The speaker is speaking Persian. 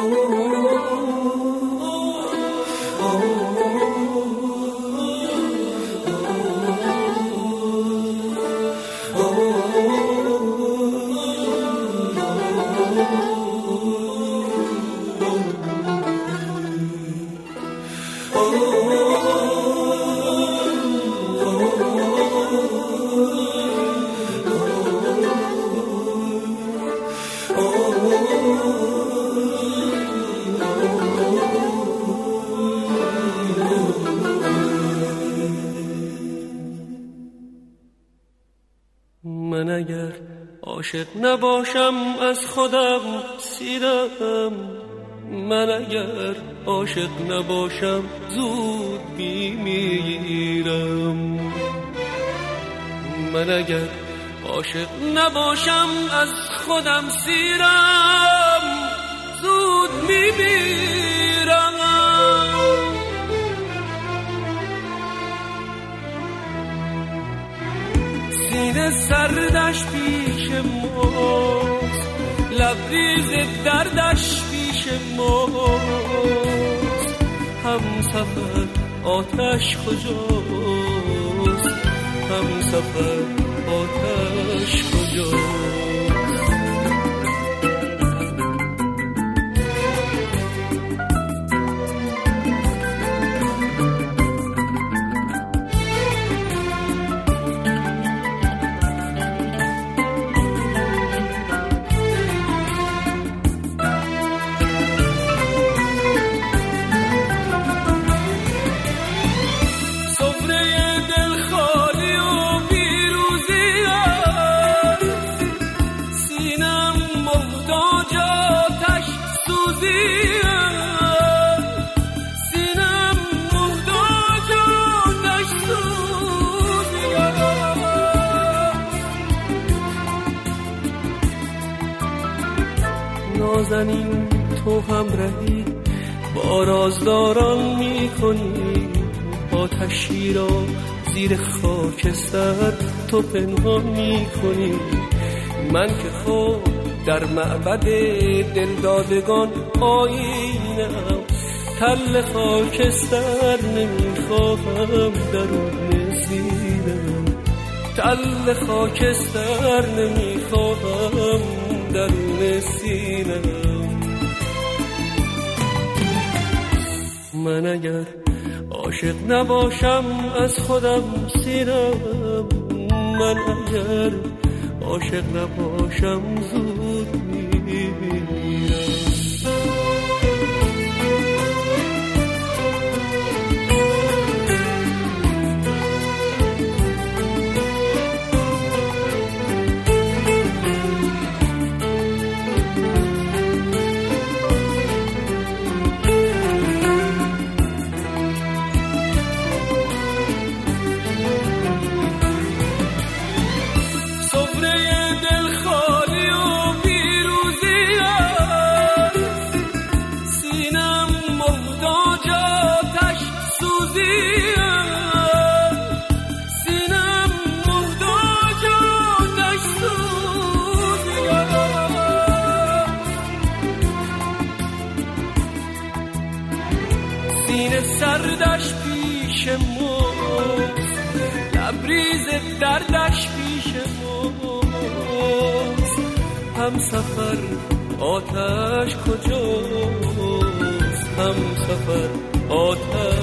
oh. oh, oh. عاشق نباشم از خودم سیرم. من اگر عاشق نباشم زود میمیرم من اگر عاشق نباشم از خودم سیرم. زود میمیرم. سردش پیش ماست. لبریز دردش پیش ماست. هم سفر آتش کجاست؟ هم سفر آتش کجاست؟ نازنین تو هم رهی با رازداران می‌کنی. آتشی را زیر خاکستر تو پنهان می‌کنی. من که خود در معبد دلدادگان آینم تل خاکستر نمی‌خواهم درون زیرم تل خاکستر نمی‌خواهم درون سینم من اگر عاشق نباشم از خودم سیرم. من اگر عاشق نباشم زود سردش پیش ماست. لبریز دردش پیش ماست. هم سفر آتش کجاست؟ هم سفر آتش